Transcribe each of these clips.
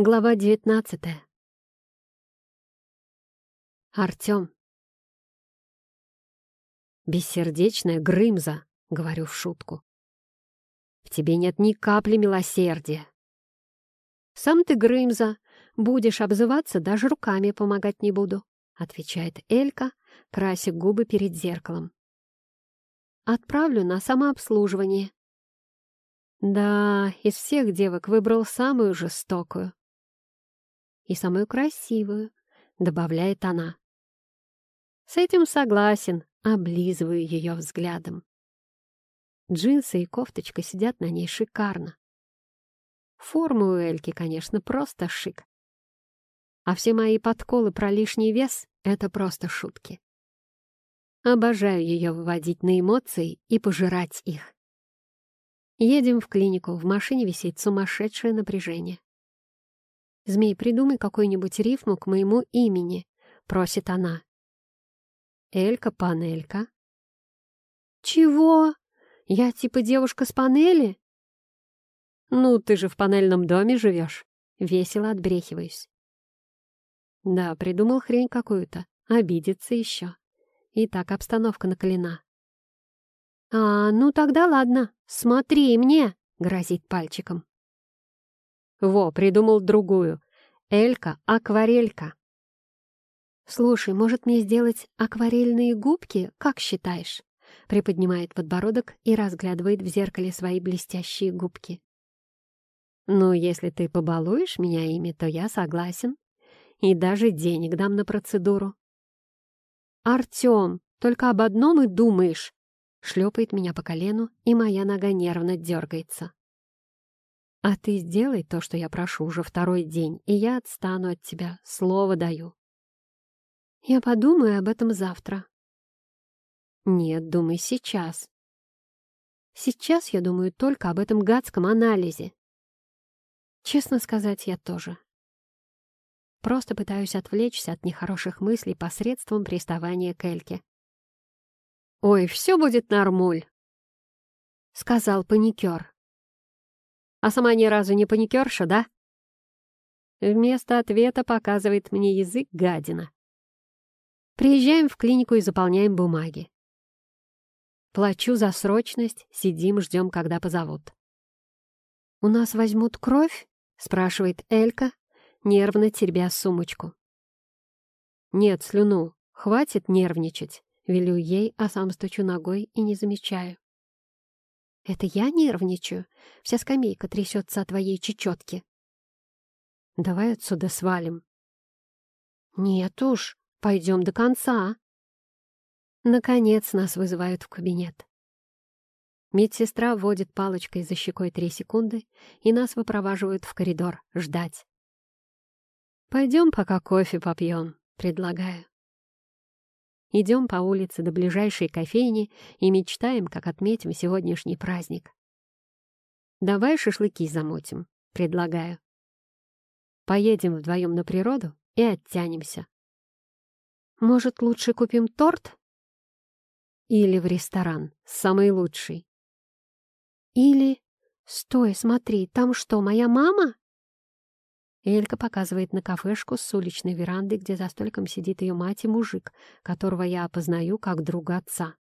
Глава девятнадцатая. Артём. «Бессердечная Грымза», — говорю в шутку. «В тебе нет ни капли милосердия. Сам ты, Грымза, будешь обзываться, даже руками помогать не буду», — отвечает Элька, крася губы перед зеркалом. «Отправлю на самообслуживание». Да, из всех девок выбрал самую жестокую и самую красивую», — добавляет она. С этим согласен, облизываю ее взглядом. Джинсы и кофточка сидят на ней шикарно. Форма у Эльки, конечно, просто шик. А все мои подколы про лишний вес — это просто шутки. Обожаю ее выводить на эмоции и пожирать их. Едем в клинику, в машине висит сумасшедшее напряжение. «Змей, придумай какую-нибудь рифму к моему имени», — просит она. «Элька-панелька». «Чего? Я типа девушка с панели?» «Ну, ты же в панельном доме живешь», — весело отбрехиваюсь. Да, придумал хрень какую-то, обидится еще. И так обстановка накалена. «А, ну тогда ладно, смотри мне!» — грозит пальчиком. Во, придумал другую. Элька-акварелька. «Слушай, может мне сделать акварельные губки, как считаешь?» Приподнимает подбородок и разглядывает в зеркале свои блестящие губки. «Ну, если ты побалуешь меня ими, то я согласен. И даже денег дам на процедуру». «Артем, только об одном и думаешь!» Шлепает меня по колену, и моя нога нервно дергается. А ты сделай то, что я прошу уже второй день, и я отстану от тебя, слово даю. Я подумаю об этом завтра. Нет, думай сейчас. Сейчас я думаю только об этом гадском анализе. Честно сказать, я тоже. Просто пытаюсь отвлечься от нехороших мыслей посредством приставания к Эльке. «Ой, все будет нормуль», — сказал паникер. А сама ни разу не паникерша, да? Вместо ответа показывает мне язык гадина. Приезжаем в клинику и заполняем бумаги. Плачу за срочность, сидим, ждем, когда позовут. «У нас возьмут кровь?» — спрашивает Элька, нервно теребя сумочку. «Нет, слюну. Хватит нервничать», — велю ей, а сам стучу ногой и не замечаю. Это я нервничаю? Вся скамейка трясется от твоей чечетки. Давай отсюда свалим. Нет уж, пойдем до конца. Наконец нас вызывают в кабинет. Медсестра вводит палочкой за щекой три секунды, и нас выпроваживают в коридор ждать. «Пойдем пока кофе попьем», — предлагаю. Идем по улице до ближайшей кофейни и мечтаем, как отметим сегодняшний праздник. «Давай шашлыки замутим», — предлагаю. Поедем вдвоем на природу и оттянемся. Может, лучше купим торт? Или в ресторан, самый лучший. Или... Стой, смотри, там что, моя мама? Элька показывает на кафешку с уличной веранды, где за столиком сидит ее мать и мужик, которого я опознаю как друга отца.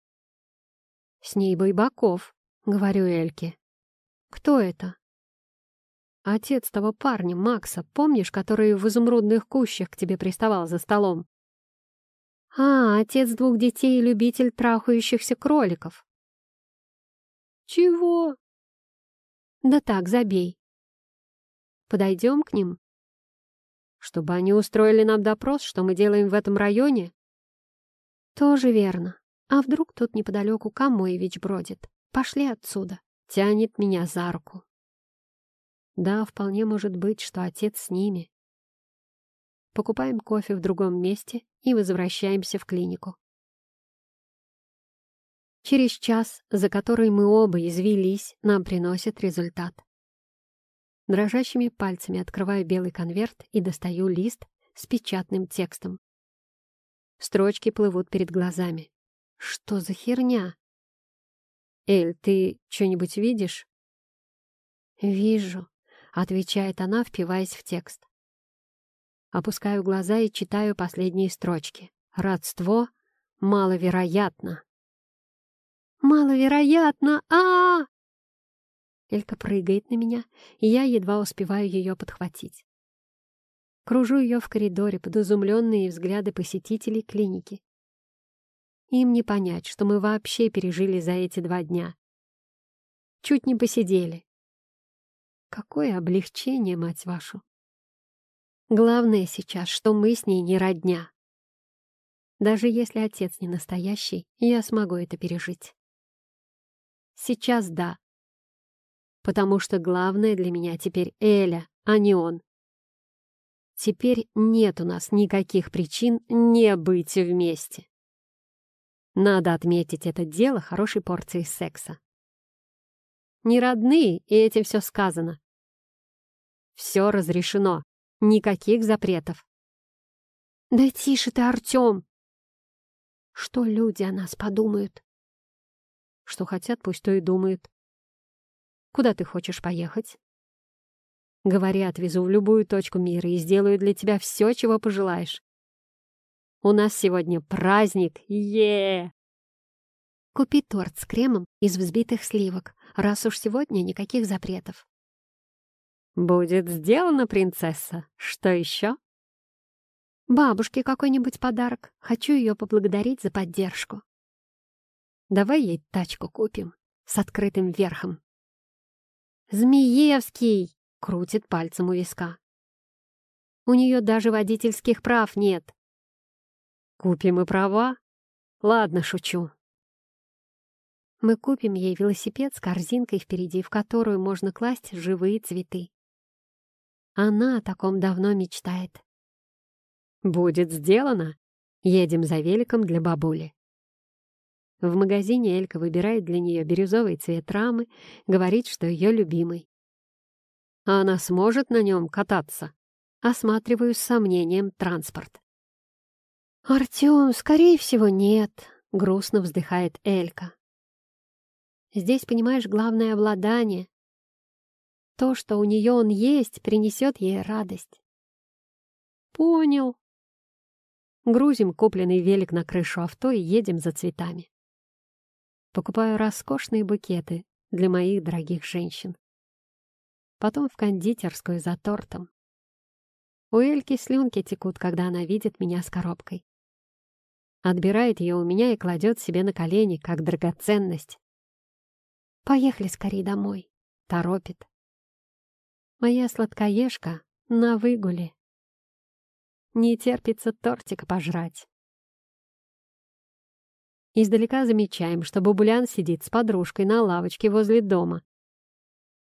«С ней Байбаков», — говорю Эльке. «Кто это?» «Отец того парня, Макса, помнишь, который в изумрудных кущах к тебе приставал за столом?» «А, отец двух детей и любитель трахающихся кроликов». «Чего?» «Да так, забей. Подойдем к ним?» Чтобы они устроили нам допрос, что мы делаем в этом районе? Тоже верно. А вдруг тут неподалеку Камоевич бродит? Пошли отсюда. Тянет меня за руку. Да, вполне может быть, что отец с ними. Покупаем кофе в другом месте и возвращаемся в клинику. Через час, за который мы оба извелись, нам приносят результат. Дрожащими пальцами открываю белый конверт и достаю лист с печатным текстом. Строчки плывут перед глазами. Что за херня? Эль, ты что-нибудь видишь? Вижу. отвечает она, впиваясь в текст. Опускаю глаза и читаю последние строчки. Родство маловероятно. Маловероятно! а, -а, -а Элька прыгает на меня, и я едва успеваю ее подхватить. Кружу ее в коридоре под изумленные взгляды посетителей клиники. Им не понять, что мы вообще пережили за эти два дня. Чуть не посидели. Какое облегчение, мать вашу! Главное сейчас, что мы с ней не родня. Даже если отец не настоящий, я смогу это пережить. Сейчас да. Потому что главное для меня теперь Эля, а не он. Теперь нет у нас никаких причин не быть вместе. Надо отметить это дело хорошей порцией секса. Не родные, и этим все сказано. Все разрешено, никаких запретов. «Да тише ты, Артем!» Что люди о нас подумают? Что хотят, пусть то и думают. Куда ты хочешь поехать? Говори, отвезу в любую точку мира и сделаю для тебя все, чего пожелаешь. У нас сегодня праздник, е Купи торт с кремом из взбитых сливок, раз уж сегодня никаких запретов. Будет сделано, принцесса. Что еще? Бабушке какой-нибудь подарок. Хочу ее поблагодарить за поддержку. Давай ей тачку купим с открытым верхом. «Змеевский!» — крутит пальцем у виска. «У нее даже водительских прав нет». «Купим и права?» «Ладно, шучу». Мы купим ей велосипед с корзинкой впереди, в которую можно класть живые цветы. Она о таком давно мечтает. «Будет сделано!» Едем за великом для бабули. В магазине Элька выбирает для нее бирюзовый цвет рамы, говорит, что ее любимый. А она сможет на нем кататься? Осматриваю с сомнением транспорт. «Артем, скорее всего, нет», — грустно вздыхает Элька. «Здесь, понимаешь, главное обладание. То, что у нее он есть, принесет ей радость». «Понял». Грузим купленный велик на крышу авто и едем за цветами. Покупаю роскошные букеты для моих дорогих женщин. Потом в кондитерскую за тортом. У Эльки слюнки текут, когда она видит меня с коробкой. Отбирает ее у меня и кладет себе на колени, как драгоценность. «Поехали скорее домой», — торопит. Моя сладкоежка на выгуле. Не терпится тортика пожрать. Издалека замечаем, что Бабулян сидит с подружкой на лавочке возле дома.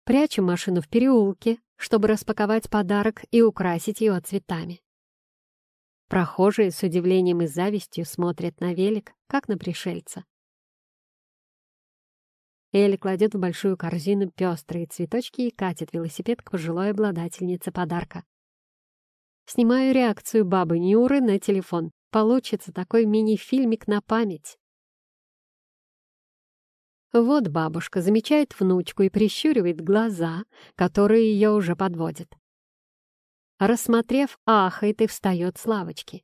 Прячем машину в переулке, чтобы распаковать подарок и украсить его цветами. Прохожие с удивлением и завистью смотрят на велик, как на пришельца. Элли кладет в большую корзину пестрые цветочки и катит велосипед к пожилой обладательнице подарка. Снимаю реакцию бабы Нюры на телефон. Получится такой мини-фильмик на память. Вот бабушка замечает внучку и прищуривает глаза, которые ее уже подводят. Рассмотрев, ахает и встает с лавочки.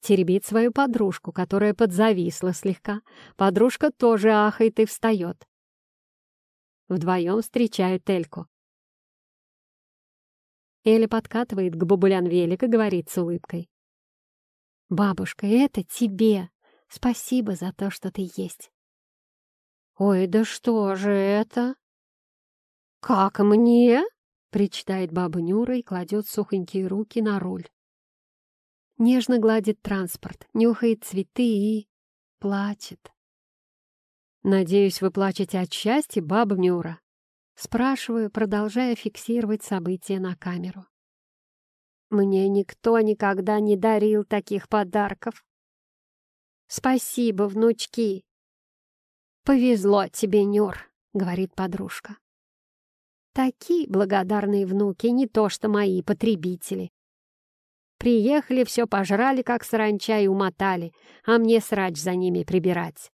Теребит свою подружку, которая подзависла слегка. Подружка тоже ахает и встает. Вдвоем встречают Эльку. Эля подкатывает к бабулян велик и говорит с улыбкой. «Бабушка, это тебе! Спасибо за то, что ты есть!» «Ой, да что же это?» «Как мне?» — причитает баба Нюра и кладет сухонькие руки на руль. Нежно гладит транспорт, нюхает цветы и... плачет. «Надеюсь, вы плачете от счастья, баба Нюра?» Спрашиваю, продолжая фиксировать события на камеру. «Мне никто никогда не дарил таких подарков». «Спасибо, внучки!» «Повезло тебе, Нюр», — говорит подружка. «Такие благодарные внуки, не то что мои потребители. Приехали, все пожрали, как саранча, и умотали, а мне срач за ними прибирать».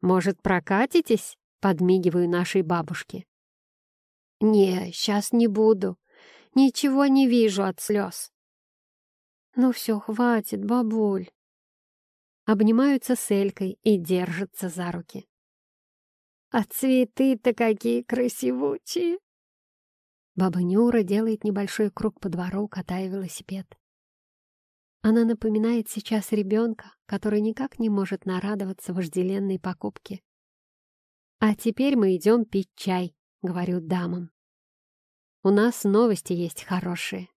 «Может, прокатитесь?» — подмигиваю нашей бабушке. «Не, сейчас не буду. Ничего не вижу от слез». «Ну все, хватит, бабуль». Обнимаются с Элькой и держатся за руки. «А цветы-то какие красивучие!» Баба Нюра делает небольшой круг по двору, катая велосипед. Она напоминает сейчас ребенка, который никак не может нарадоваться вожделенной покупке. «А теперь мы идем пить чай», — говорю дамам. «У нас новости есть хорошие».